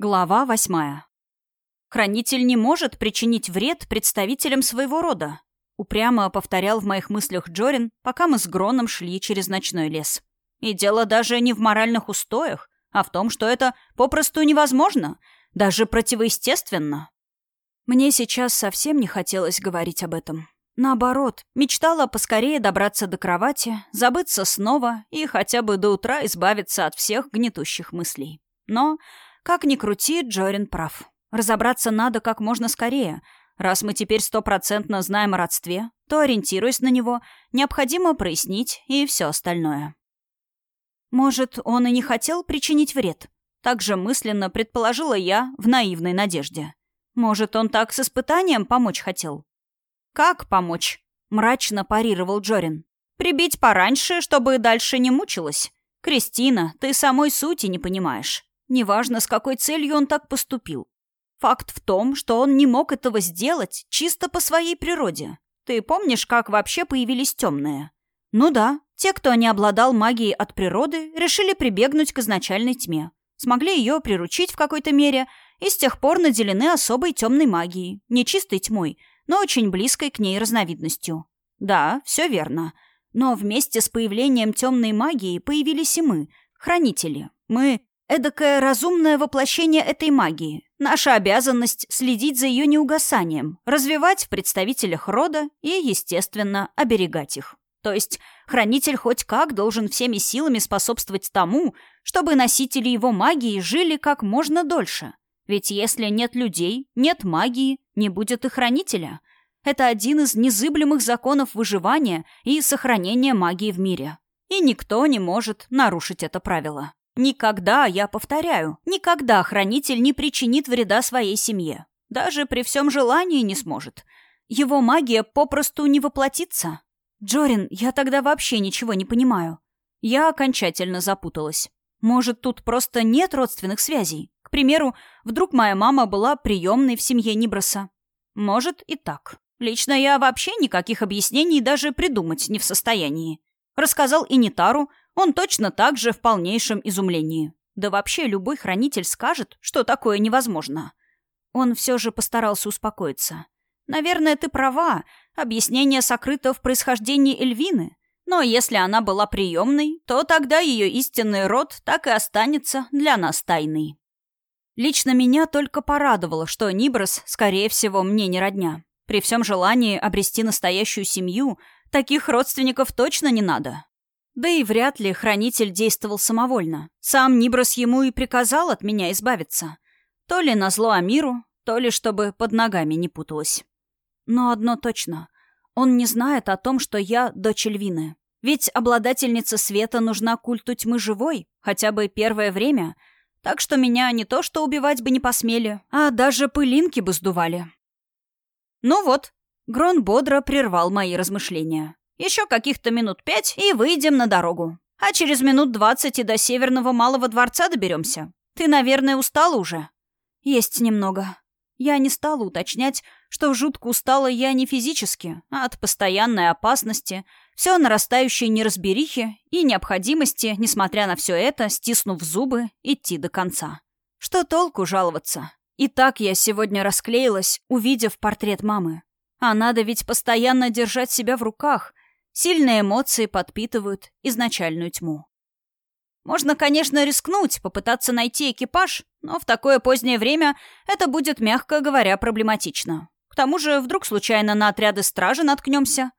Глава восьмая. «Хранитель не может причинить вред представителям своего рода», упрямо повторял в моих мыслях Джорин, пока мы с Гроном шли через ночной лес. «И дело даже не в моральных устоях, а в том, что это попросту невозможно, даже противоестественно». Мне сейчас совсем не хотелось говорить об этом. Наоборот, мечтала поскорее добраться до кровати, забыться снова и хотя бы до утра избавиться от всех гнетущих мыслей. Но как ни крути, Джорин прав. Разобраться надо как можно скорее. Раз мы теперь стопроцентно знаем о родстве, то, ориентируясь на него, необходимо прояснить и все остальное. Может, он и не хотел причинить вред? Также мысленно предположила я в наивной надежде. Может, он так с испытанием помочь хотел? «Как помочь?» — мрачно парировал Джорин. «Прибить пораньше, чтобы дальше не мучилась. Кристина, ты самой сути не понимаешь. Неважно, с какой целью он так поступил. Факт в том, что он не мог этого сделать чисто по своей природе. Ты помнишь, как вообще появились темные? Ну да, те, кто не обладал магией от природы, решили прибегнуть к изначальной тьме. Смогли ее приручить в какой-то мере и с тех пор наделены особой темной магией, не чистой тьмой, но очень близкой к ней разновидностью. Да, все верно. Но вместе с появлением темной магии появились и мы, хранители. Мы Эдакое разумное воплощение этой магии. Наша обязанность следить за ее неугасанием, развивать в представителях рода и, естественно, оберегать их. То есть хранитель хоть как должен всеми силами способствовать тому, чтобы носители его магии жили как можно дольше. Ведь если нет людей, нет магии, не будет и хранителя. Это один из незыблемых законов выживания и сохранения магии в мире. И никто не может нарушить это правило. Никогда, я повторяю, никогда хранитель не причинит вреда своей семье. Даже при всем желании не сможет. Его магия попросту не воплотится. Джорин, я тогда вообще ничего не понимаю. Я окончательно запуталась. Может, тут просто нет родственных связей? К примеру, вдруг моя мама была приемной в семье Ниброса? Может, и так. Лично я вообще никаких объяснений даже придумать не в состоянии. Рассказал Инитару, он точно так же в полнейшем изумлении. Да вообще любой хранитель скажет, что такое невозможно. Он все же постарался успокоиться. Наверное, ты права. Объяснение сокрыто в происхождении Эльвины. Но если она была приемной, то тогда ее истинный род так и останется для нас тайной. Лично меня только порадовало, что Ниброс, скорее всего, мне не родня. При всем желании обрести настоящую семью, таких родственников точно не надо. Да и вряд ли хранитель действовал самовольно. Сам Ниброс ему и приказал от меня избавиться. То ли на зло Амиру, то ли чтобы под ногами не путалось. Но одно точно. Он не знает о том, что я дочь Эльвины. Ведь обладательница света нужна культу тьмы живой, хотя бы первое время. Так что меня не то что убивать бы не посмели, а даже пылинки бы сдували. Ну вот, Грон бодро прервал мои размышления. Еще каких-то минут пять и выйдем на дорогу. А через минут двадцать и до Северного Малого Дворца доберемся. Ты, наверное, устала уже?» «Есть немного». Я не стала уточнять, что жутко устала я не физически, а от постоянной опасности, все нарастающей неразберихи и необходимости, несмотря на все это, стиснув зубы, идти до конца. Что толку жаловаться? И так я сегодня расклеилась, увидев портрет мамы. А надо ведь постоянно держать себя в руках, Сильные эмоции подпитывают изначальную тьму. Можно, конечно, рискнуть, попытаться найти экипаж, но в такое позднее время это будет, мягко говоря, проблематично. К тому же, вдруг случайно на отряды стражи наткнемся.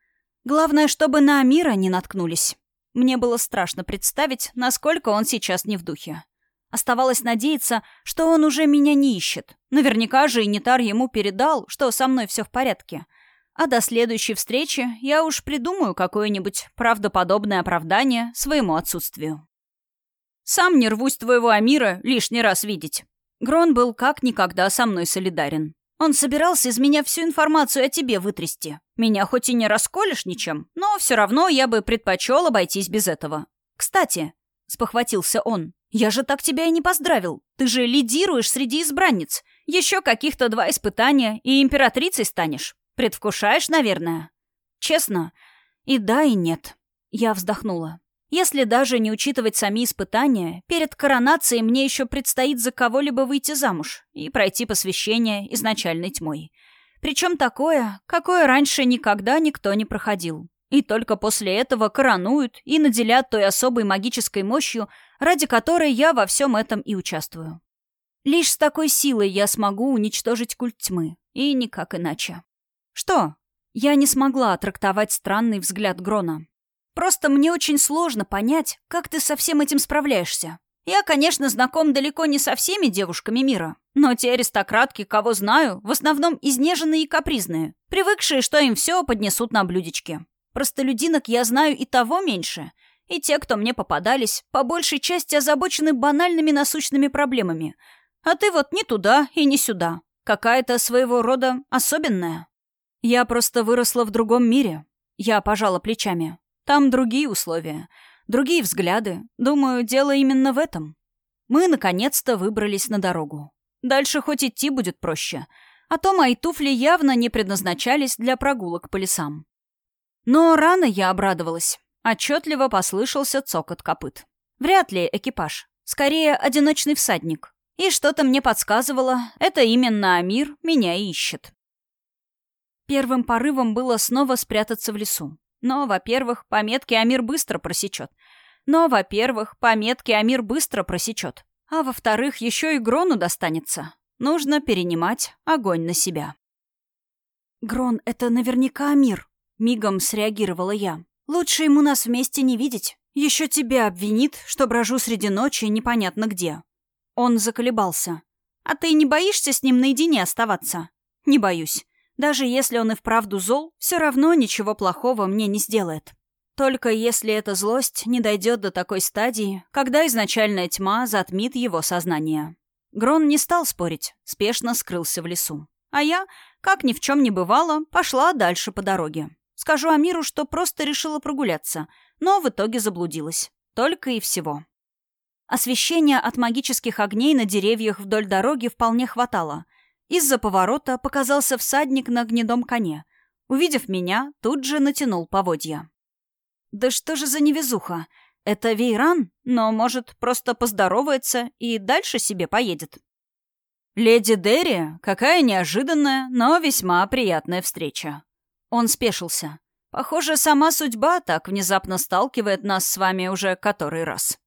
Главное, чтобы на Амира не наткнулись. Мне было страшно представить, насколько он сейчас не в духе. Оставалось надеяться, что он уже меня не ищет. Наверняка же Инитар ему передал, что со мной все в порядке — а до следующей встречи я уж придумаю какое-нибудь правдоподобное оправдание своему отсутствию. Сам не рвусь твоего Амира лишний раз видеть. Грон был как никогда со мной солидарен. Он собирался из меня всю информацию о тебе вытрясти. Меня хоть и не расколешь ничем, но все равно я бы предпочел обойтись без этого. Кстати, спохватился он, я же так тебя и не поздравил. Ты же лидируешь среди избранниц. Еще каких-то два испытания, и императрицей станешь. Предвкушаешь, наверное? Честно, и да, и нет. Я вздохнула. Если даже не учитывать сами испытания, перед коронацией мне еще предстоит за кого-либо выйти замуж и пройти посвящение изначальной тьмой. Причем такое, какое раньше никогда никто не проходил. И только после этого коронуют и наделят той особой магической мощью, ради которой я во всем этом и участвую. Лишь с такой силой я смогу уничтожить культ тьмы, и никак иначе. Что? Я не смогла трактовать странный взгляд Грона. Просто мне очень сложно понять, как ты со всем этим справляешься. Я, конечно, знаком далеко не со всеми девушками мира, но те аристократки, кого знаю, в основном изнеженные и капризные, привыкшие, что им все поднесут на блюдечке. Простолюдинок я знаю и того меньше, и те, кто мне попадались, по большей части озабочены банальными насущными проблемами. А ты вот не туда и не сюда. Какая-то своего рода особенная. Я просто выросла в другом мире. Я пожала плечами. Там другие условия, другие взгляды. Думаю, дело именно в этом. Мы, наконец-то, выбрались на дорогу. Дальше хоть идти будет проще. А то мои туфли явно не предназначались для прогулок по лесам. Но рано я обрадовалась. Отчетливо послышался цокот копыт. Вряд ли экипаж. Скорее, одиночный всадник. И что-то мне подсказывало, это именно Амир меня ищет. Первым порывом было снова спрятаться в лесу. Но, во-первых, пометки Амир быстро просечет. Но, во-первых, пометки Амир быстро просечет. А во-вторых, еще и Грону достанется. Нужно перенимать огонь на себя. «Грон, это наверняка Амир», — мигом среагировала я. «Лучше ему нас вместе не видеть. Еще тебя обвинит, что брожу среди ночи непонятно где». Он заколебался. «А ты не боишься с ним наедине оставаться?» «Не боюсь. Даже если он и вправду зол, все равно ничего плохого мне не сделает. Только если эта злость не дойдет до такой стадии, когда изначальная тьма затмит его сознание. Грон не стал спорить, спешно скрылся в лесу. А я, как ни в чем не бывало, пошла дальше по дороге. Скажу Амиру, что просто решила прогуляться, но в итоге заблудилась. Только и всего. Освещения от магических огней на деревьях вдоль дороги вполне хватало — из-за поворота показался всадник на гнедом коне. Увидев меня, тут же натянул поводья. «Да что же за невезуха? Это Вейран? Но, может, просто поздоровается и дальше себе поедет?» «Леди Дерри, какая неожиданная, но весьма приятная встреча». Он спешился. «Похоже, сама судьба так внезапно сталкивает нас с вами уже который раз.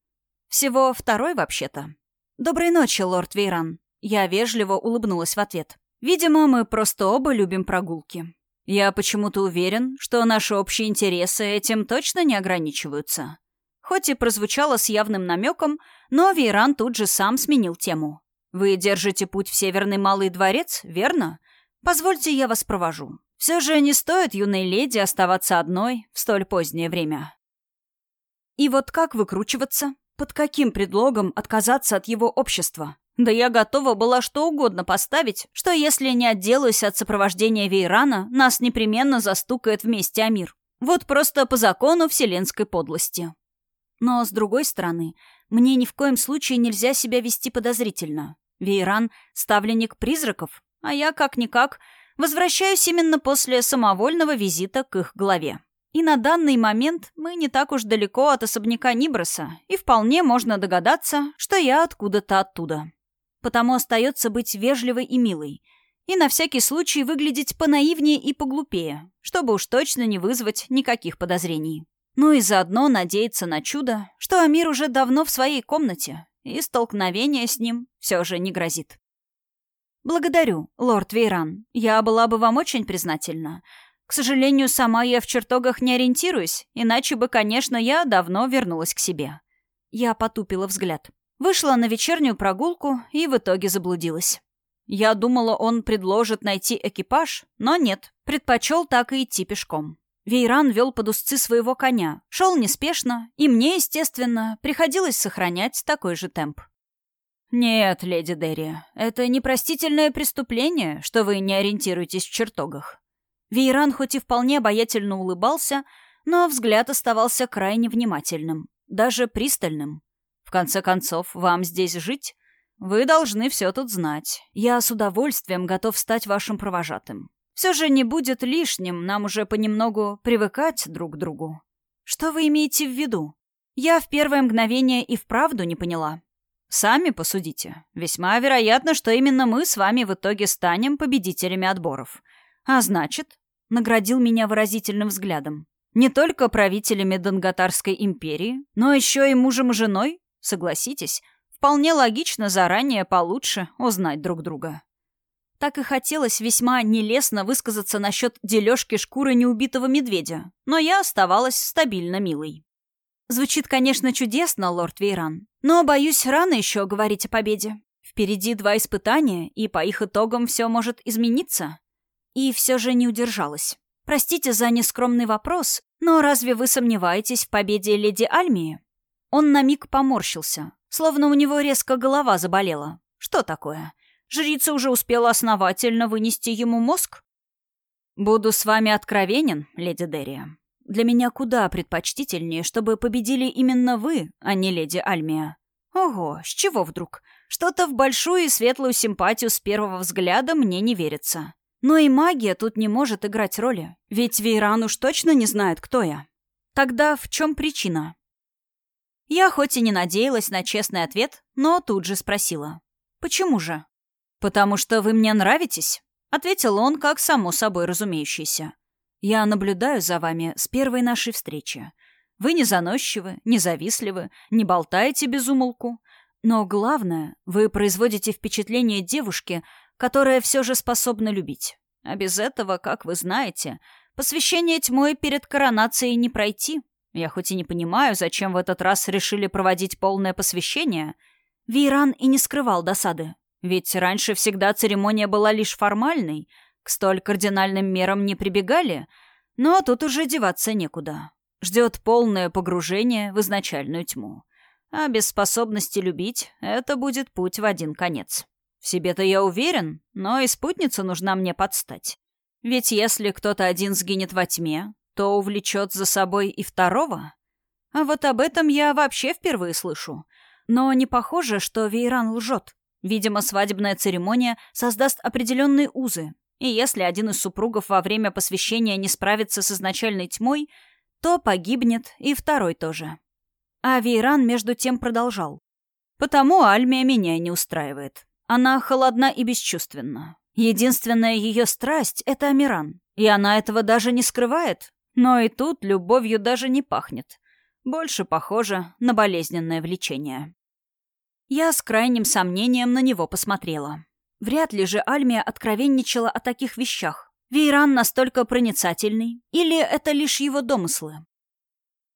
Всего второй, вообще-то. Доброй ночи, лорд Вейран. Я вежливо улыбнулась в ответ. «Видимо, мы просто оба любим прогулки. Я почему-то уверен, что наши общие интересы этим точно не ограничиваются». Хоть и прозвучало с явным намеком, но Вейран тут же сам сменил тему. «Вы держите путь в Северный Малый дворец, верно? Позвольте, я вас провожу. Все же не стоит юной леди оставаться одной в столь позднее время». И вот как выкручиваться? Под каким предлогом отказаться от его общества? Да я готова была что угодно поставить, что если не отделаюсь от сопровождения Вейрана, нас непременно застукает вместе Амир. Вот просто по закону вселенской подлости. Но, с другой стороны, мне ни в коем случае нельзя себя вести подозрительно. Вейран — ставленник призраков, а я, как-никак, возвращаюсь именно после самовольного визита к их главе. И на данный момент мы не так уж далеко от особняка Ниброса, и вполне можно догадаться, что я откуда-то оттуда потому остается быть вежливой и милой. И на всякий случай выглядеть понаивнее и поглупее, чтобы уж точно не вызвать никаких подозрений. Ну и заодно надеяться на чудо, что Амир уже давно в своей комнате, и столкновение с ним все же не грозит. «Благодарю, лорд Вейран. Я была бы вам очень признательна. К сожалению, сама я в чертогах не ориентируюсь, иначе бы, конечно, я давно вернулась к себе». Я потупила взгляд. Вышла на вечернюю прогулку и в итоге заблудилась. Я думала, он предложит найти экипаж, но нет, предпочел так и идти пешком. Вейран вел под узцы своего коня, шел неспешно, и мне, естественно, приходилось сохранять такой же темп. «Нет, леди Дерри, это непростительное преступление, что вы не ориентируетесь в чертогах». Вейран хоть и вполне обаятельно улыбался, но взгляд оставался крайне внимательным, даже пристальным конце концов, вам здесь жить? Вы должны все тут знать. Я с удовольствием готов стать вашим провожатым. Все же не будет лишним нам уже понемногу привыкать друг к другу. Что вы имеете в виду? Я в первое мгновение и вправду не поняла. Сами посудите. Весьма вероятно, что именно мы с вами в итоге станем победителями отборов. А значит, наградил меня выразительным взглядом. Не только правителями Донготарской империи, но еще и мужем и женой, согласитесь, вполне логично заранее получше узнать друг друга. Так и хотелось весьма нелестно высказаться насчет дележки шкуры неубитого медведя, но я оставалась стабильно милой. Звучит, конечно, чудесно, лорд Вейран, но, боюсь, рано еще говорить о победе. Впереди два испытания, и по их итогам все может измениться. И все же не удержалась. Простите за нескромный вопрос, но разве вы сомневаетесь в победе леди Альмии? Он на миг поморщился, словно у него резко голова заболела. Что такое? Жрица уже успела основательно вынести ему мозг? Буду с вами откровенен, леди Дерия. Для меня куда предпочтительнее, чтобы победили именно вы, а не леди Альмия. Ого, с чего вдруг? Что-то в большую и светлую симпатию с первого взгляда мне не верится. Но и магия тут не может играть роли, ведь Вейран уж точно не знает, кто я. Тогда в чем причина? Я хоть и не надеялась на честный ответ, но тут же спросила. «Почему же?» «Потому что вы мне нравитесь», — ответил он, как само собой разумеющийся. «Я наблюдаю за вами с первой нашей встречи. Вы не заносчивы, не завистливы, не болтаете без умолку. Но главное, вы производите впечатление девушки, которая все же способна любить. А без этого, как вы знаете, посвящение тьмой перед коронацией не пройти. Я хоть и не понимаю, зачем в этот раз решили проводить полное посвящение. Вейран и не скрывал досады. Ведь раньше всегда церемония была лишь формальной, к столь кардинальным мерам не прибегали, но тут уже деваться некуда. Ждет полное погружение в изначальную тьму. А без способности любить это будет путь в один конец. В себе-то я уверен, но и спутница нужна мне подстать. Ведь если кто-то один сгинет во тьме, то увлечет за собой и второго. А вот об этом я вообще впервые слышу. Но не похоже, что Вейран лжет. Видимо, свадебная церемония создаст определенные узы, и если один из супругов во время посвящения не справится с изначальной тьмой, то погибнет и второй тоже. А Вейран между тем продолжал. «Потому Альмия меня не устраивает. Она холодна и бесчувственна. Единственная ее страсть — это Амиран, и она этого даже не скрывает. Но и тут любовью даже не пахнет. Больше похоже на болезненное влечение. Я с крайним сомнением на него посмотрела. Вряд ли же Альмия откровенничала о таких вещах. Вейран настолько проницательный, или это лишь его домыслы?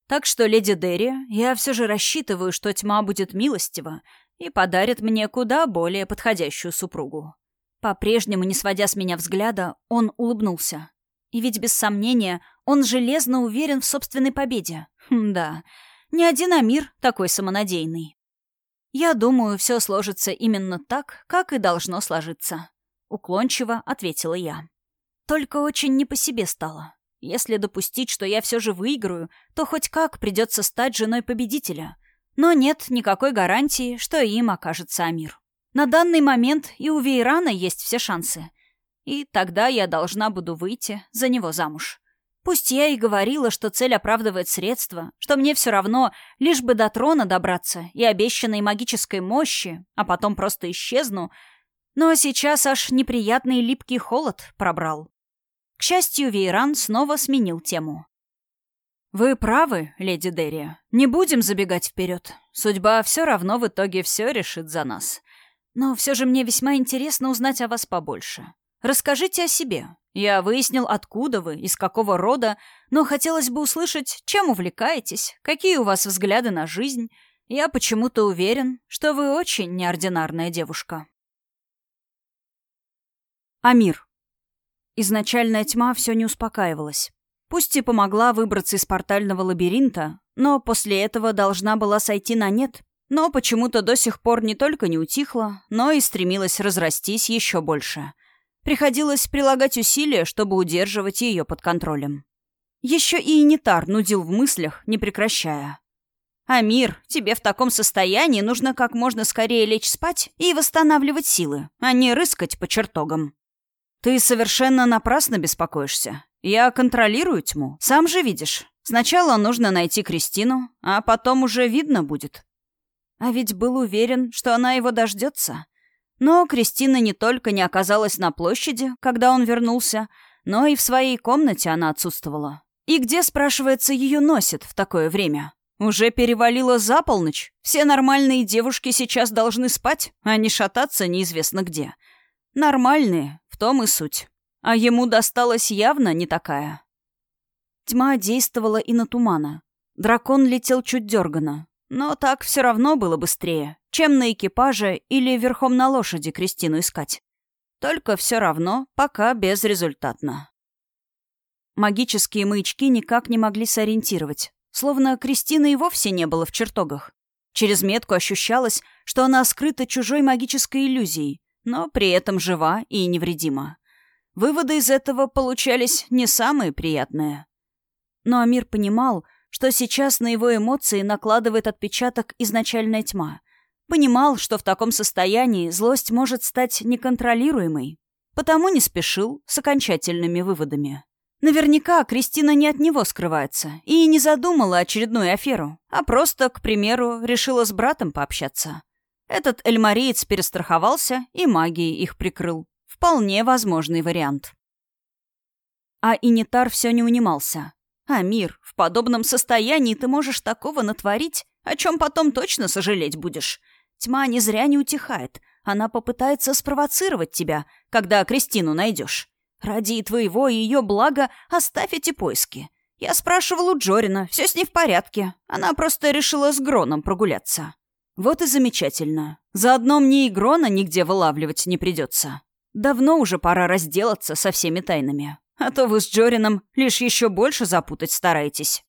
Так что, леди Дерри, я все же рассчитываю, что тьма будет милостива и подарит мне куда более подходящую супругу. По-прежнему, не сводя с меня взгляда, он улыбнулся. И ведь, без сомнения, он железно уверен в собственной победе. Хм, да, ни один Амир такой самонадеянный. Я думаю, все сложится именно так, как и должно сложиться. Уклончиво ответила я. Только очень не по себе стало. Если допустить, что я все же выиграю, то хоть как придется стать женой победителя — но нет никакой гарантии, что им окажется Амир. На данный момент и у Вейрана есть все шансы. И тогда я должна буду выйти за него замуж. Пусть я и говорила, что цель оправдывает средства, что мне все равно, лишь бы до трона добраться и обещанной магической мощи, а потом просто исчезну, но сейчас аж неприятный липкий холод пробрал. К счастью, Вейран снова сменил тему. «Вы правы, леди Дерри. Не будем забегать вперед. Судьба все равно в итоге все решит за нас. Но все же мне весьма интересно узнать о вас побольше. Расскажите о себе. Я выяснил, откуда вы, из какого рода, но хотелось бы услышать, чем увлекаетесь, какие у вас взгляды на жизнь. Я почему-то уверен, что вы очень неординарная девушка». Амир. Изначальная тьма все не успокаивалась. Пусть и помогла выбраться из портального лабиринта, но после этого должна была сойти на нет. Но почему-то до сих пор не только не утихла, но и стремилась разрастись еще больше. Приходилось прилагать усилия, чтобы удерживать ее под контролем. Еще и Инитар нудил в мыслях, не прекращая. «Амир, тебе в таком состоянии нужно как можно скорее лечь спать и восстанавливать силы, а не рыскать по чертогам». «Ты совершенно напрасно беспокоишься. Я контролирую тьму, сам же видишь. Сначала нужно найти Кристину, а потом уже видно будет. А ведь был уверен, что она его дождется. Но Кристина не только не оказалась на площади, когда он вернулся, но и в своей комнате она отсутствовала. И где, спрашивается, ее носит в такое время? Уже перевалило за полночь. Все нормальные девушки сейчас должны спать, а не шататься неизвестно где. Нормальные, в том и суть. А ему досталась явно не такая. Тьма действовала и на тумана. Дракон летел чуть дергано. Но так все равно было быстрее, чем на экипаже или верхом на лошади Кристину искать. Только все равно, пока безрезультатно. Магические маячки никак не могли сориентировать, словно Кристины и вовсе не было в чертогах. Через метку ощущалось, что она скрыта чужой магической иллюзией, но при этом жива и невредима. Выводы из этого получались не самые приятные. Но Амир понимал, что сейчас на его эмоции накладывает отпечаток изначальная тьма. Понимал, что в таком состоянии злость может стать неконтролируемой. Потому не спешил с окончательными выводами. Наверняка Кристина не от него скрывается и не задумала очередную аферу, а просто, к примеру, решила с братом пообщаться. Этот эльмариец перестраховался и магией их прикрыл. Вполне возможный вариант. А Инитар все не унимался. А мир, в подобном состоянии ты можешь такого натворить, о чем потом точно сожалеть будешь. Тьма не зря не утихает. Она попытается спровоцировать тебя, когда Кристину найдешь. Ради твоего и ее блага оставь эти поиски. Я спрашивал у Джорина, все с ней в порядке. Она просто решила с Гроном прогуляться. Вот и замечательно. Заодно мне и Грона нигде вылавливать не придется. Давно уже пора разделаться со всеми тайнами. А то вы с Джорином лишь еще больше запутать стараетесь.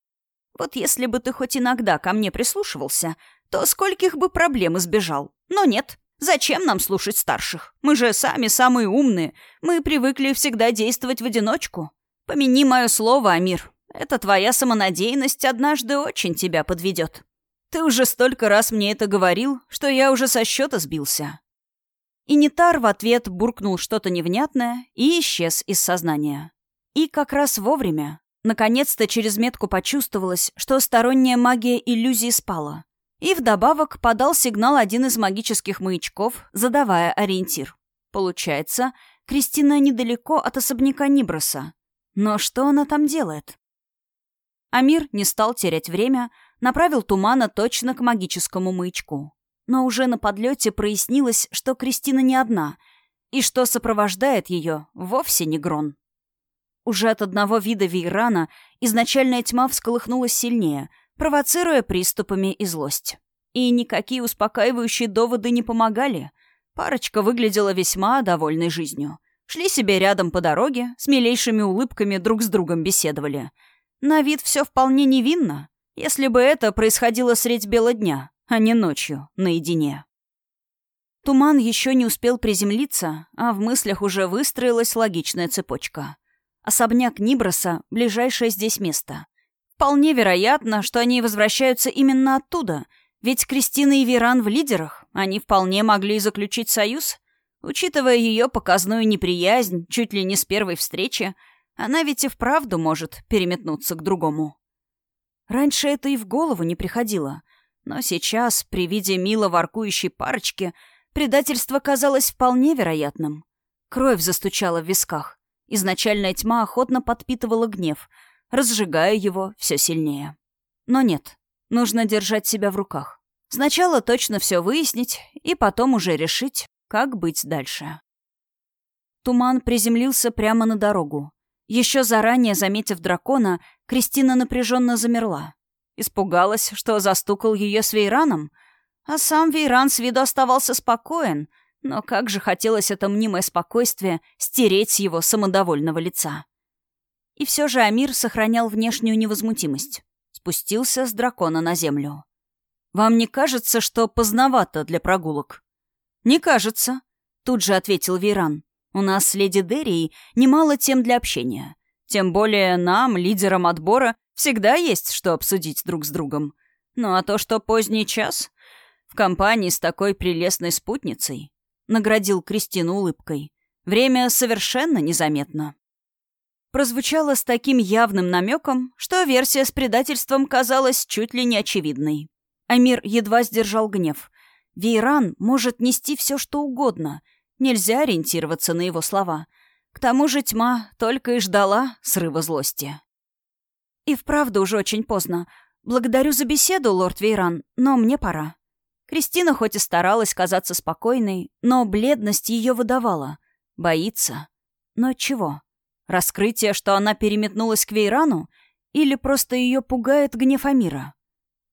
Вот если бы ты хоть иногда ко мне прислушивался, то скольких бы проблем избежал. Но нет, Зачем нам слушать старших? Мы же сами самые умные. Мы привыкли всегда действовать в одиночку. Помяни мое слово, Амир. Это твоя самонадеянность однажды очень тебя подведет. Ты уже столько раз мне это говорил, что я уже со счета сбился. И Нитар в ответ буркнул что-то невнятное и исчез из сознания. И как раз вовремя. Наконец-то через метку почувствовалось, что сторонняя магия иллюзии спала. И вдобавок подал сигнал один из магических маячков, задавая ориентир. Получается, Кристина недалеко от особняка Ниброса. Но что она там делает? Амир не стал терять время, направил тумана точно к магическому маячку. Но уже на подлете прояснилось, что Кристина не одна, и что сопровождает ее вовсе не Грон. Уже от одного вида Вейрана изначальная тьма всколыхнулась сильнее — провоцируя приступами и злость. И никакие успокаивающие доводы не помогали. Парочка выглядела весьма довольной жизнью. Шли себе рядом по дороге, с милейшими улыбками друг с другом беседовали. На вид все вполне невинно, если бы это происходило средь бела дня, а не ночью, наедине. Туман еще не успел приземлиться, а в мыслях уже выстроилась логичная цепочка. Особняк Ниброса — ближайшее здесь место. Вполне вероятно, что они возвращаются именно оттуда, ведь Кристина и Веран в лидерах, они вполне могли заключить союз. Учитывая ее показную неприязнь, чуть ли не с первой встречи, она ведь и вправду может переметнуться к другому. Раньше это и в голову не приходило, но сейчас, при виде мило воркующей парочки, предательство казалось вполне вероятным. Кровь застучала в висках. Изначальная тьма охотно подпитывала гнев — разжигая его все сильнее. Но нет, нужно держать себя в руках. Сначала точно все выяснить, и потом уже решить, как быть дальше. Туман приземлился прямо на дорогу. Еще заранее заметив дракона, Кристина напряженно замерла. Испугалась, что застукал ее с Вейраном, а сам Вейран с виду оставался спокоен, но как же хотелось это мнимое спокойствие стереть с его самодовольного лица. И все же Амир сохранял внешнюю невозмутимость. Спустился с дракона на землю. «Вам не кажется, что поздновато для прогулок?» «Не кажется», — тут же ответил Вейран. «У нас с леди Деррией немало тем для общения. Тем более нам, лидерам отбора, всегда есть что обсудить друг с другом. Ну а то, что поздний час, в компании с такой прелестной спутницей, наградил Кристину улыбкой. Время совершенно незаметно. прозвучало с таким явным намеком, что версия с предательством казалась чуть ли не очевидной. Амир едва сдержал гнев. Вейран может нести все, что угодно. Нельзя ориентироваться на его слова. К тому же тьма только и ждала срыва злости. И вправду уже очень поздно. Благодарю за беседу, лорд Вейран, но мне пора. Кристина хоть и старалась казаться спокойной, но бледность ее выдавала. Боится. Но чего? Раскрытие, что она переметнулась к Вейрану? Или просто ее пугает гнев Амира?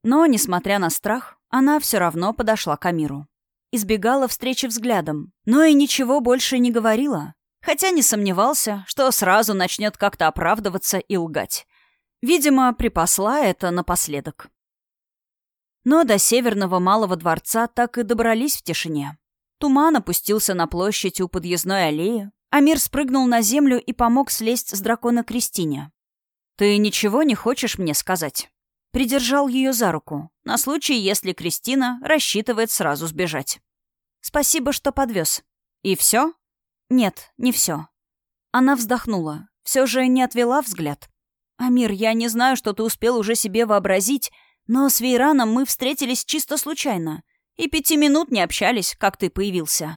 Но, несмотря на страх, она все равно подошла к Амиру. Избегала встречи взглядом, но и ничего больше не говорила. Хотя не сомневался, что сразу начнет как-то оправдываться и лгать. Видимо, припасла это напоследок. Но до северного малого дворца так и добрались в тишине. Туман опустился на площадь у подъездной аллеи. Амир спрыгнул на землю и помог слезть с дракона Кристине. «Ты ничего не хочешь мне сказать?» Придержал ее за руку, на случай, если Кристина рассчитывает сразу сбежать. «Спасибо, что подвез. И все?» «Нет, не все». Она вздохнула, все же не отвела взгляд. «Амир, я не знаю, что ты успел уже себе вообразить, но с Вейраном мы встретились чисто случайно. И пяти минут не общались, как ты появился.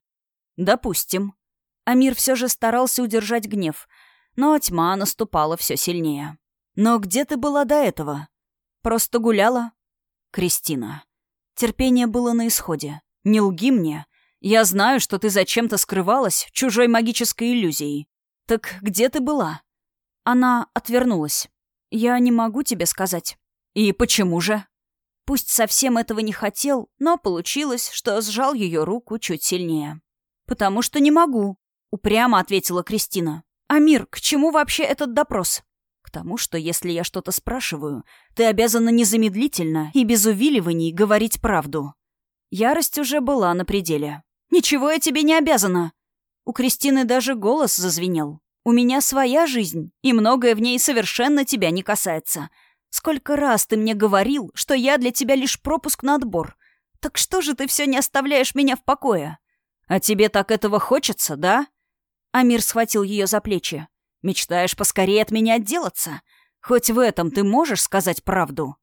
Допустим. Амир все же старался удержать гнев, но тьма наступала все сильнее. Но где ты была до этого? Просто гуляла? Кристина. Терпение было на исходе. Не лги мне. Я знаю, что ты зачем-то скрывалась чужой магической иллюзией. Так где ты была? Она отвернулась. Я не могу тебе сказать. «И почему же?» Пусть совсем этого не хотел, но получилось, что сжал ее руку чуть сильнее. «Потому что не могу», — упрямо ответила Кристина. «Амир, к чему вообще этот допрос?» «К тому, что если я что-то спрашиваю, ты обязана незамедлительно и без увиливаний говорить правду». Ярость уже была на пределе. «Ничего я тебе не обязана!» У Кристины даже голос зазвенел. «У меня своя жизнь, и многое в ней совершенно тебя не касается. Сколько раз ты мне говорил, что я для тебя лишь пропуск на отбор. Так что же ты все не оставляешь меня в покое? А тебе так этого хочется, да? Амир схватил ее за плечи. Мечтаешь поскорее от меня отделаться? Хоть в этом ты можешь сказать правду?»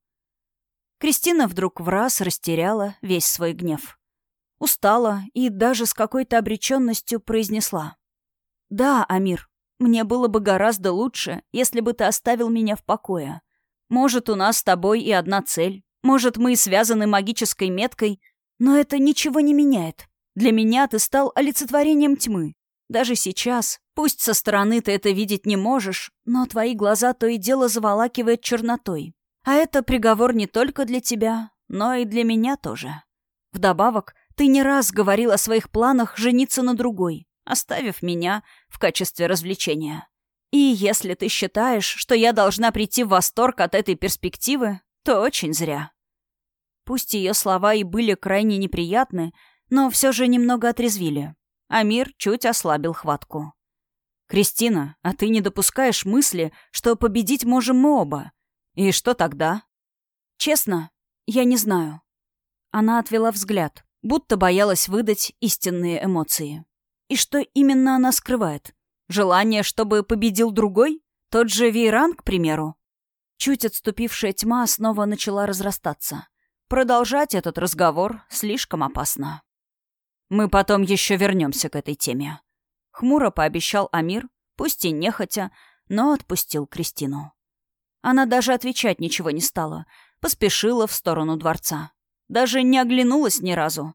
Кристина вдруг в раз растеряла весь свой гнев. Устала и даже с какой-то обреченностью произнесла. «Да, Амир, мне было бы гораздо лучше, если бы ты оставил меня в покое. Может, у нас с тобой и одна цель. Может, мы и связаны магической меткой. Но это ничего не меняет. Для меня ты стал олицетворением тьмы. Даже сейчас, пусть со стороны ты это видеть не можешь, но твои глаза то и дело заволакивает чернотой. А это приговор не только для тебя, но и для меня тоже. Вдобавок, ты не раз говорил о своих планах жениться на другой, оставив меня в качестве развлечения. И если ты считаешь, что я должна прийти в восторг от этой перспективы, то очень зря. Пусть ее слова и были крайне неприятны, но все же немного отрезвили. Амир чуть ослабил хватку. «Кристина, а ты не допускаешь мысли, что победить можем мы оба? И что тогда?» «Честно, я не знаю». Она отвела взгляд, будто боялась выдать истинные эмоции. И что именно она скрывает? Желание, чтобы победил другой? Тот же Вейран, к примеру? Чуть отступившая тьма снова начала разрастаться. Продолжать этот разговор слишком опасно. «Мы потом еще вернемся к этой теме», — хмуро пообещал Амир, пусть и нехотя, но отпустил Кристину. Она даже отвечать ничего не стала, поспешила в сторону дворца. Даже не оглянулась ни разу,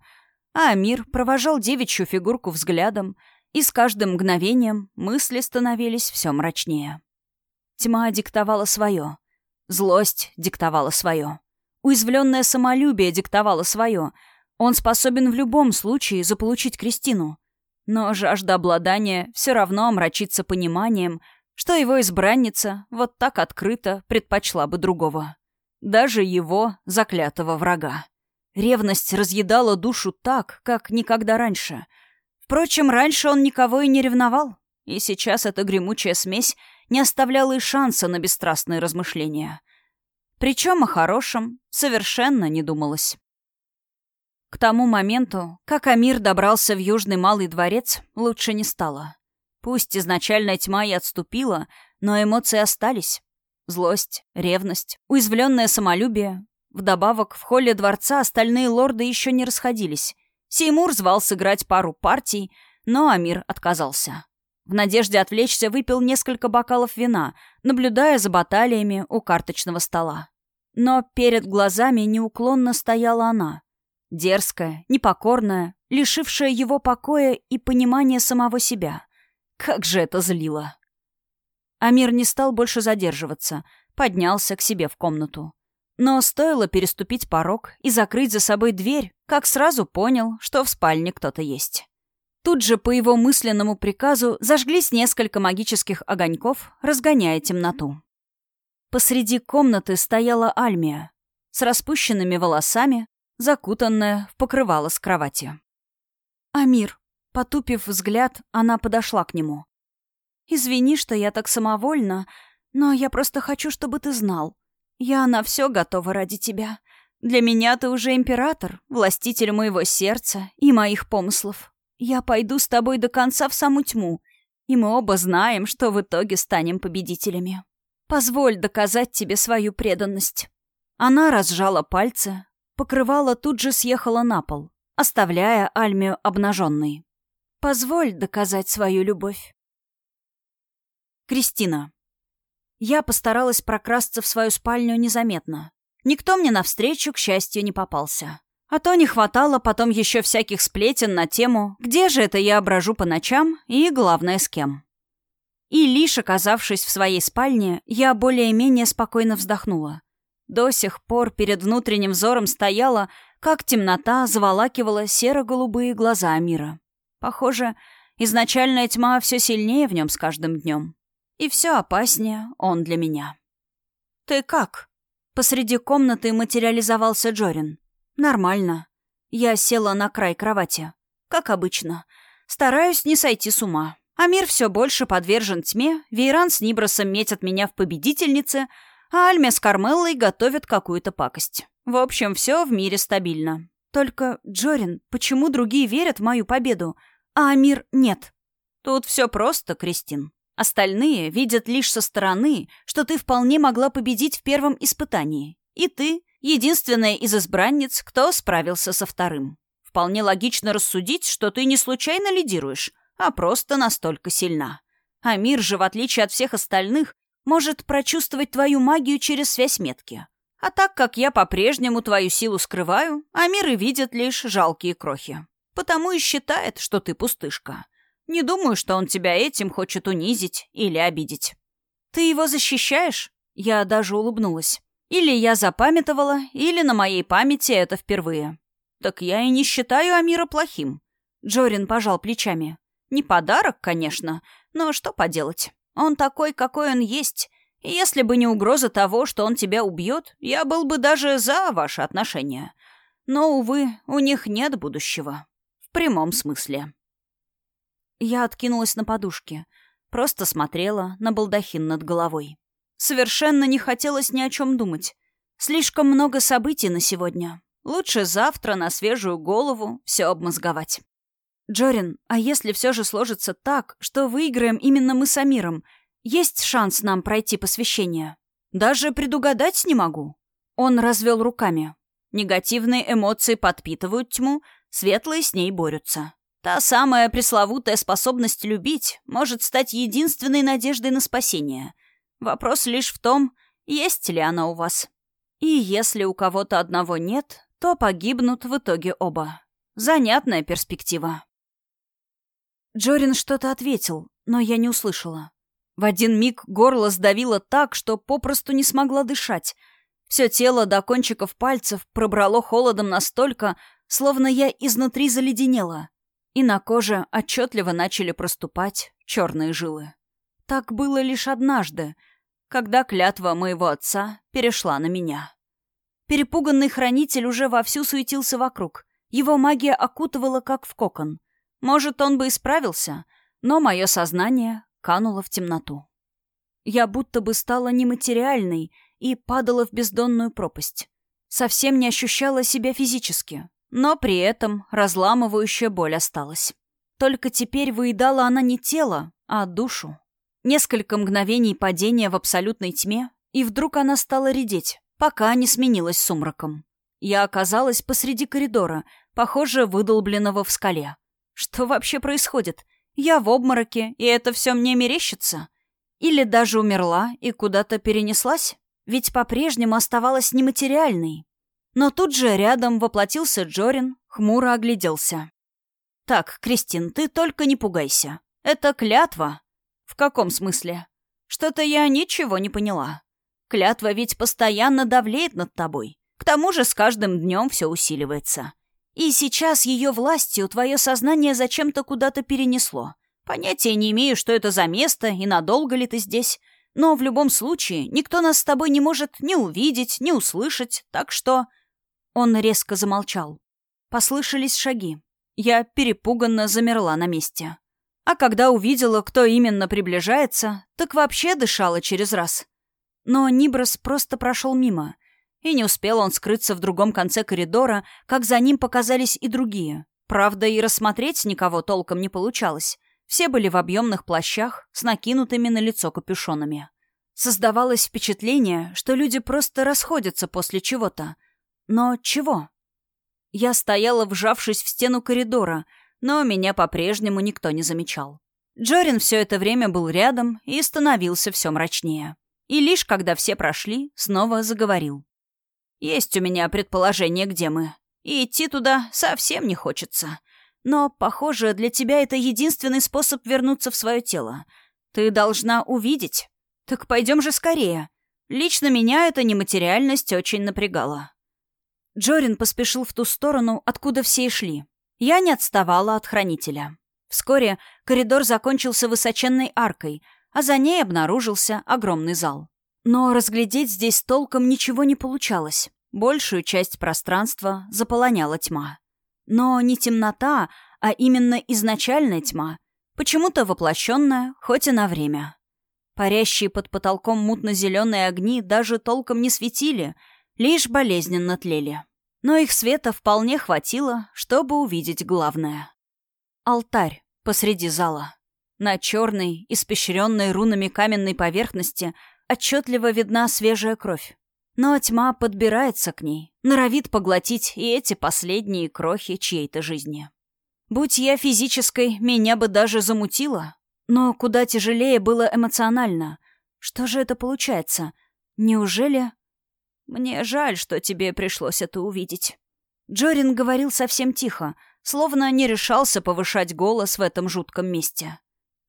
а Амир провожал девичью фигурку взглядом и с каждым мгновением мысли становились все мрачнее. Тьма диктовала свое. Злость диктовала свое. Уязвленное самолюбие диктовало свое. Он способен в любом случае заполучить Кристину. Но жажда обладания все равно омрачится пониманием, что его избранница вот так открыто предпочла бы другого. Даже его заклятого врага. Ревность разъедала душу так, как никогда раньше — Впрочем, раньше он никого и не ревновал, и сейчас эта гремучая смесь не оставляла и шанса на бесстрастные размышления. Причем о хорошем совершенно не думалось. К тому моменту, как Амир добрался в Южный Малый дворец, лучше не стало. Пусть изначальная тьма и отступила, но эмоции остались. Злость, ревность, уязвленное самолюбие. Вдобавок, в холле дворца остальные лорды еще не расходились. Сеймур звал сыграть пару партий, но Амир отказался. В надежде отвлечься выпил несколько бокалов вина, наблюдая за баталиями у карточного стола. Но перед глазами неуклонно стояла она. Дерзкая, непокорная, лишившая его покоя и понимания самого себя. Как же это злило! Амир не стал больше задерживаться, поднялся к себе в комнату. Но стоило переступить порог и закрыть за собой дверь, как сразу понял, что в спальне кто-то есть. Тут же по его мысленному приказу зажглись несколько магических огоньков, разгоняя темноту. Посреди комнаты стояла Альмия с распущенными волосами, закутанная в покрывало с кровати. «Амир», потупив взгляд, она подошла к нему. Извини, что я так самовольна, но я просто хочу, чтобы ты знал. Я на все готова ради тебя. Для меня ты уже император, властитель моего сердца и моих помыслов. Я пойду с тобой до конца в саму тьму, и мы оба знаем, что в итоге станем победителями. Позволь доказать тебе свою преданность». Она разжала пальцы, покрывало тут же съехала на пол, оставляя Альмию обнаженной. «Позволь доказать свою любовь». Кристина. Я постаралась прокрасться в свою спальню незаметно. Никто мне навстречу, к счастью, не попался. А то не хватало потом еще всяких сплетен на тему, где же это я брожу по ночам и, главное, с кем. И лишь оказавшись в своей спальне, я более-менее спокойно вздохнула. До сих пор перед внутренним взором стояла, как темнота заволакивала серо-голубые глаза Амира. Похоже, изначальная тьма все сильнее в нем с каждым днем. И все опаснее он для меня. «Ты как?» Посреди комнаты материализовался Джорин. «Нормально». Я села на край кровати. Как обычно. Стараюсь не сойти с ума. А мир все больше подвержен тьме, Вейран с Нибросом метят меня в победительнице, а Альме с Кармеллой готовят какую-то пакость. В общем, все в мире стабильно. Только, Джорин, почему другие верят в мою победу, а Амир нет? Тут все просто, Кристин. Остальные видят лишь со стороны, что ты вполне могла победить в первом испытании. И ты — единственная из избранниц, кто справился со вторым. Вполне логично рассудить, что ты не случайно лидируешь, а просто настолько сильна. А мир же, в отличие от всех остальных, может прочувствовать твою магию через связь метки. А так как я по-прежнему твою силу скрываю, а мир и видит лишь жалкие крохи. Потому и считает, что ты пустышка. Не думаю, что он тебя этим хочет унизить или обидеть. Ты его защищаешь? Я даже улыбнулась. Или я запамятовала, или на моей памяти это впервые. Так я и не считаю Амира плохим. Джорин пожал плечами. Не подарок, конечно, но что поделать. Он такой, какой он есть. И если бы не угроза того, что он тебя убьет, я был бы даже за ваши отношения. Но, увы, у них нет будущего. В прямом смысле. Я откинулась на подушке, просто смотрела на балдахин над головой. Совершенно не хотелось ни о чем думать. Слишком много событий на сегодня. Лучше завтра на свежую голову все обмозговать. Джорин, а если все же сложится так, что выиграем именно мы с Амиром, есть шанс нам пройти посвящение? Даже предугадать не могу. Он развел руками. Негативные эмоции подпитывают тьму, светлые с ней борются. Та самая пресловутая способность любить может стать единственной надеждой на спасение. Вопрос лишь в том, есть ли она у вас. И если у кого-то одного нет, то погибнут в итоге оба. Занятная перспектива. Джорин что-то ответил, но я не услышала. В один миг горло сдавило так, что попросту не смогла дышать. Все тело до кончиков пальцев пробрало холодом настолько, словно я изнутри заледенела и на коже отчетливо начали проступать черные жилы. Так было лишь однажды, когда клятва моего отца перешла на меня. Перепуганный хранитель уже вовсю суетился вокруг. Его магия окутывала, как в кокон. Может, он бы и справился, но мое сознание кануло в темноту. Я будто бы стала нематериальной и падала в бездонную пропасть. Совсем не ощущала себя физически, но при этом разламывающая боль осталась. Только теперь выедала она не тело, а душу. Несколько мгновений падения в абсолютной тьме, и вдруг она стала редеть, пока не сменилась сумраком. Я оказалась посреди коридора, похоже, выдолбленного в скале. Что вообще происходит? Я в обмороке, и это все мне мерещится? Или даже умерла и куда-то перенеслась? Ведь по-прежнему оставалась нематериальной. Но тут же рядом воплотился Джорин, хмуро огляделся. «Так, Кристин, ты только не пугайся. Это клятва». «В каком смысле?» «Что-то я ничего не поняла. Клятва ведь постоянно давлеет над тобой. К тому же с каждым днем все усиливается. И сейчас ее властью твое сознание зачем-то куда-то перенесло. Понятия не имею, что это за место и надолго ли ты здесь. Но в любом случае никто нас с тобой не может ни увидеть, ни услышать, так что...» Он резко замолчал. Послышались шаги. Я перепуганно замерла на месте. А когда увидела, кто именно приближается, так вообще дышала через раз. Но Ниброс просто прошел мимо. И не успел он скрыться в другом конце коридора, как за ним показались и другие. Правда, и рассмотреть никого толком не получалось. Все были в объемных плащах с накинутыми на лицо капюшонами. Создавалось впечатление, что люди просто расходятся после чего-то. Но чего? Я стояла, вжавшись в стену коридора, но меня по-прежнему никто не замечал. Джорин все это время был рядом и становился все мрачнее. И лишь когда все прошли, снова заговорил. «Есть у меня предположение, где мы. И идти туда совсем не хочется. Но, похоже, для тебя это единственный способ вернуться в свое тело. Ты должна увидеть. Так пойдем же скорее. Лично меня эта нематериальность очень напрягала. Джорин поспешил в ту сторону, откуда все и шли. Я не отставала от хранителя. Вскоре коридор закончился высоченной аркой, а за ней обнаружился огромный зал. Но разглядеть здесь толком ничего не получалось. Большую часть пространства заполоняла тьма. Но не темнота, а именно изначальная тьма, почему-то воплощенная, хоть и на время. Парящие под потолком мутно-зеленые огни даже толком не светили, лишь болезненно тлели но их света вполне хватило, чтобы увидеть главное. Алтарь посреди зала. На черной, испещренной рунами каменной поверхности отчетливо видна свежая кровь. Но тьма подбирается к ней, норовит поглотить и эти последние крохи чьей-то жизни. Будь я физической, меня бы даже замутило. Но куда тяжелее было эмоционально. Что же это получается? Неужели «Мне жаль, что тебе пришлось это увидеть». Джорин говорил совсем тихо, словно не решался повышать голос в этом жутком месте.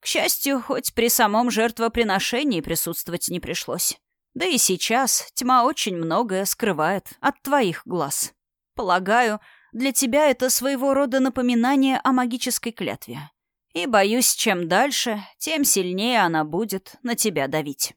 К счастью, хоть при самом жертвоприношении присутствовать не пришлось. Да и сейчас тьма очень многое скрывает от твоих глаз. Полагаю, для тебя это своего рода напоминание о магической клятве. И боюсь, чем дальше, тем сильнее она будет на тебя давить.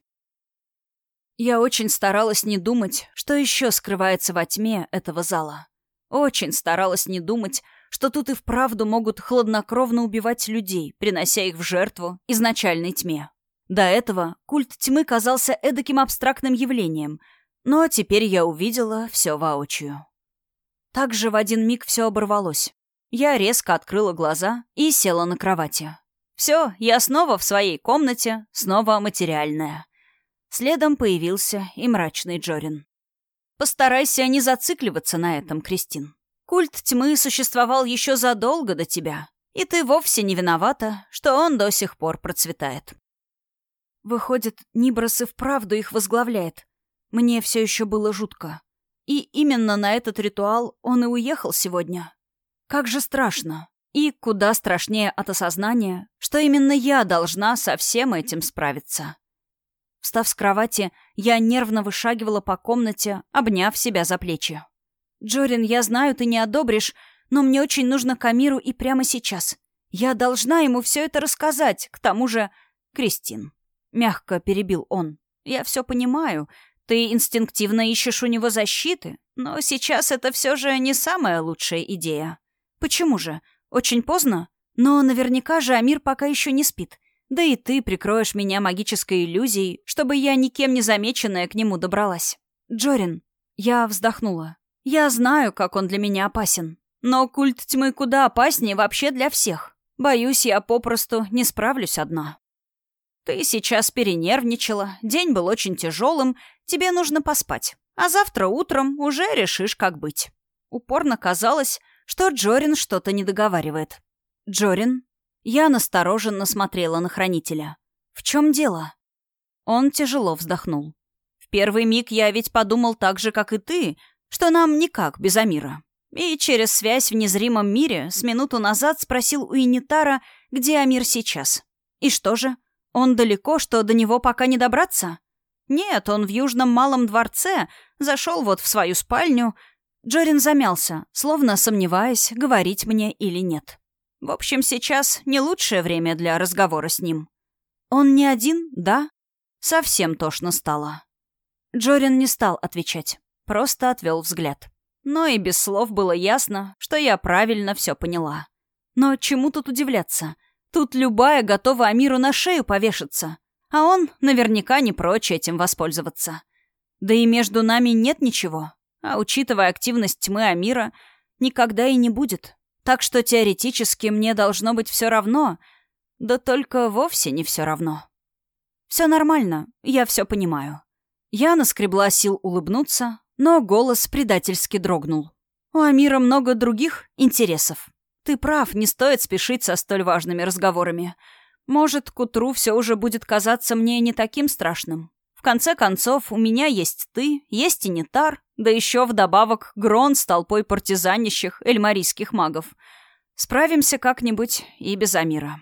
Я очень старалась не думать, что еще скрывается во тьме этого зала. Очень старалась не думать, что тут и вправду могут хладнокровно убивать людей, принося их в жертву изначальной тьме. До этого культ тьмы казался эдаким абстрактным явлением, но теперь я увидела все воочию. Также в один миг все оборвалось. Я резко открыла глаза и села на кровати. Все, я снова в своей комнате, снова материальная. Следом появился и мрачный Джорин. «Постарайся не зацикливаться на этом, Кристин. Культ тьмы существовал еще задолго до тебя, и ты вовсе не виновата, что он до сих пор процветает». Выходит, Ниброс и вправду их возглавляет. Мне все еще было жутко. И именно на этот ритуал он и уехал сегодня. Как же страшно. И куда страшнее от осознания, что именно я должна со всем этим справиться. Встав с кровати, я нервно вышагивала по комнате, обняв себя за плечи. «Джорин, я знаю, ты не одобришь, но мне очень нужно Камиру и прямо сейчас. Я должна ему все это рассказать, к тому же...» «Кристин», — мягко перебил он, — «я все понимаю. Ты инстинктивно ищешь у него защиты, но сейчас это все же не самая лучшая идея. Почему же? Очень поздно? Но наверняка же Амир пока еще не спит. Да и ты прикроешь меня магической иллюзией, чтобы я никем не замеченная к нему добралась. Джорин, я вздохнула. Я знаю, как он для меня опасен. Но культ тьмы куда опаснее вообще для всех. Боюсь, я попросту не справлюсь одна. Ты сейчас перенервничала, день был очень тяжелым, тебе нужно поспать. А завтра утром уже решишь, как быть». Упорно казалось, что Джорин что-то не договаривает. «Джорин?» Я настороженно смотрела на хранителя. «В чем дело?» Он тяжело вздохнул. «В первый миг я ведь подумал так же, как и ты, что нам никак без Амира. И через связь в незримом мире с минуту назад спросил у Инитара, где Амир сейчас. И что же? Он далеко, что до него пока не добраться? Нет, он в Южном Малом дворце, зашел вот в свою спальню. Джорин замялся, словно сомневаясь, говорить мне или нет. В общем, сейчас не лучшее время для разговора с ним. Он не один, да? Совсем тошно стало. Джорин не стал отвечать, просто отвел взгляд. Но и без слов было ясно, что я правильно все поняла. Но чему тут удивляться? Тут любая готова Амиру на шею повешаться. А он наверняка не прочь этим воспользоваться. Да и между нами нет ничего. А учитывая активность тьмы Амира, никогда и не будет. Так что теоретически мне должно быть все равно. Да только вовсе не все равно. Все нормально, я все понимаю. Я наскребла сил улыбнуться, но голос предательски дрогнул. У Амира много других интересов. Ты прав, не стоит спешить со столь важными разговорами. Может, к утру все уже будет казаться мне не таким страшным. В конце концов, у меня есть ты, есть и Нетар, да еще вдобавок Грон с толпой партизанищих эльмарийских магов. Справимся как-нибудь и без Амира.